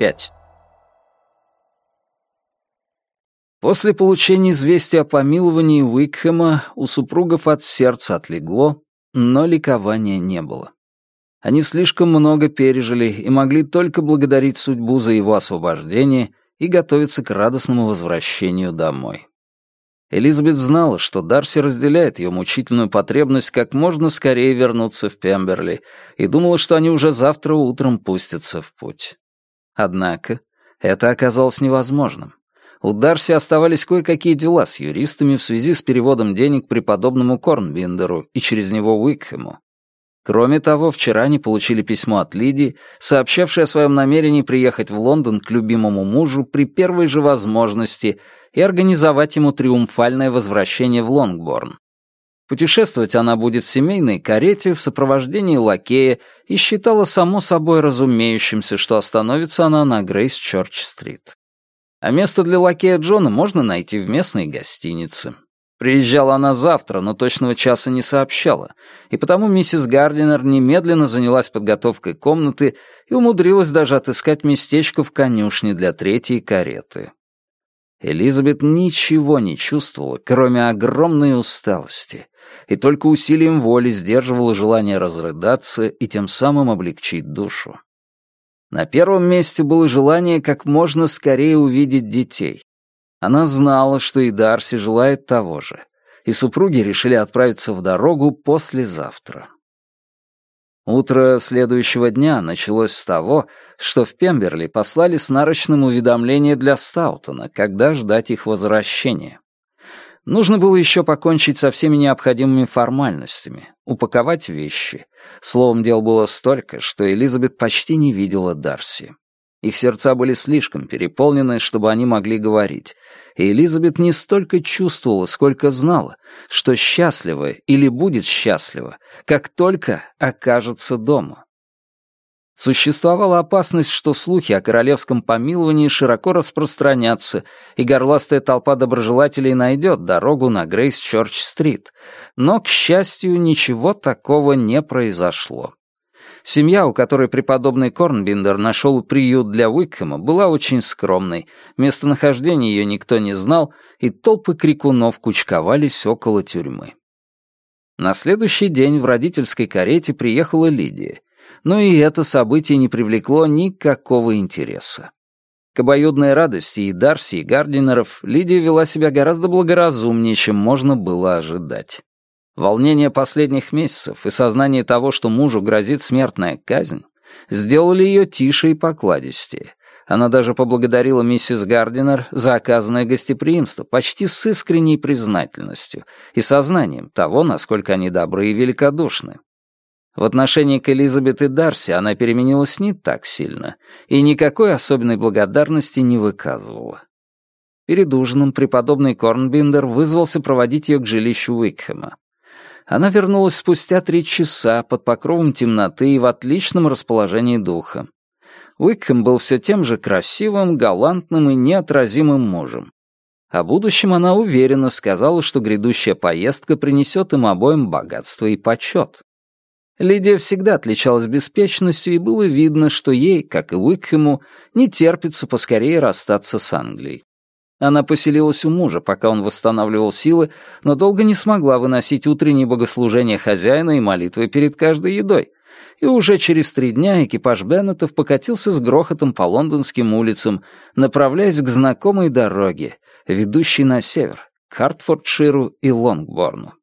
5. После получения известия о помиловании Уикхэма у супругов от сердца отлегло, но ликования не было. Они слишком много пережили и могли только благодарить судьбу за его освобождение и готовиться к радостному возвращению домой. Элизабет знала, что Дарси разделяет ее мучительную потребность как можно скорее вернуться в Пемберли, и думала, что они уже завтра утром пустятся в путь. Однако это оказалось невозможным. У Дарси оставались кое-какие дела с юристами в связи с переводом денег преподобному Корнбиндеру и через него Уикхэму. Кроме того, вчера они получили письмо от Лиди, сообщавшее о своем намерении приехать в Лондон к любимому мужу при первой же возможности и организовать ему триумфальное возвращение в Лонгборн. Путешествовать она будет в семейной карете в сопровождении лакея и считала само собой разумеющимся, что остановится она на Грейс-Чорч-стрит. А место для лакея Джона можно найти в местной гостинице. Приезжала она завтра, но точного часа не сообщала, и потому миссис Гардинер немедленно занялась подготовкой комнаты и умудрилась даже отыскать местечко в конюшне для третьей кареты. Элизабет ничего не чувствовала, кроме огромной усталости, и только усилием воли сдерживала желание разрыдаться и тем самым облегчить душу. На первом месте было желание как можно скорее увидеть детей. Она знала, что и Дарси желает того же, и супруги решили отправиться в дорогу послезавтра. Утро следующего дня началось с того, что в Пемберли послали с нарочным уведомление для Стаутона, когда ждать их возвращения. Нужно было еще покончить со всеми необходимыми формальностями, упаковать вещи. Словом, дел было столько, что Элизабет почти не видела Дарси. Их сердца были слишком переполнены, чтобы они могли говорить. И Элизабет не столько чувствовала, сколько знала, что счастлива или будет счастлива, как только окажется дома. Существовала опасность, что слухи о королевском помиловании широко распространятся, и горластая толпа доброжелателей найдет дорогу на Грейс-Чорч-стрит. Но, к счастью, ничего такого не произошло. Семья, у которой преподобный Корнбиндер нашел приют для Уикхэма, была очень скромной, местонахождение ее никто не знал, и толпы крикунов кучковались около тюрьмы. На следующий день в родительской карете приехала Лидия, но и это событие не привлекло никакого интереса. К обоюдной радости и Дарси, и Гардинеров Лидия вела себя гораздо благоразумнее, чем можно было ожидать волнение последних месяцев и сознание того, что мужу грозит смертная казнь, сделали ее тише и покладистее. Она даже поблагодарила миссис Гардинер за оказанное гостеприимство почти с искренней признательностью и сознанием того, насколько они добры и великодушны. В отношении к Элизабет и Дарси она переменилась не так сильно и никакой особенной благодарности не выказывала. Перед ужином преподобный Корнбиндер вызвался проводить ее к жилищу Уикхэма. Она вернулась спустя три часа под покровом темноты и в отличном расположении духа. Уикхэм был все тем же красивым, галантным и неотразимым мужем. О будущем она уверенно сказала, что грядущая поездка принесет им обоим богатство и почет. Лидия всегда отличалась беспечностью, и было видно, что ей, как и Уикхэму, не терпится поскорее расстаться с Англией. Она поселилась у мужа, пока он восстанавливал силы, но долго не смогла выносить утренние богослужения хозяина и молитвы перед каждой едой. И уже через три дня экипаж Беннетов покатился с грохотом по лондонским улицам, направляясь к знакомой дороге, ведущей на север, к Хартфордширу и Лонгборну.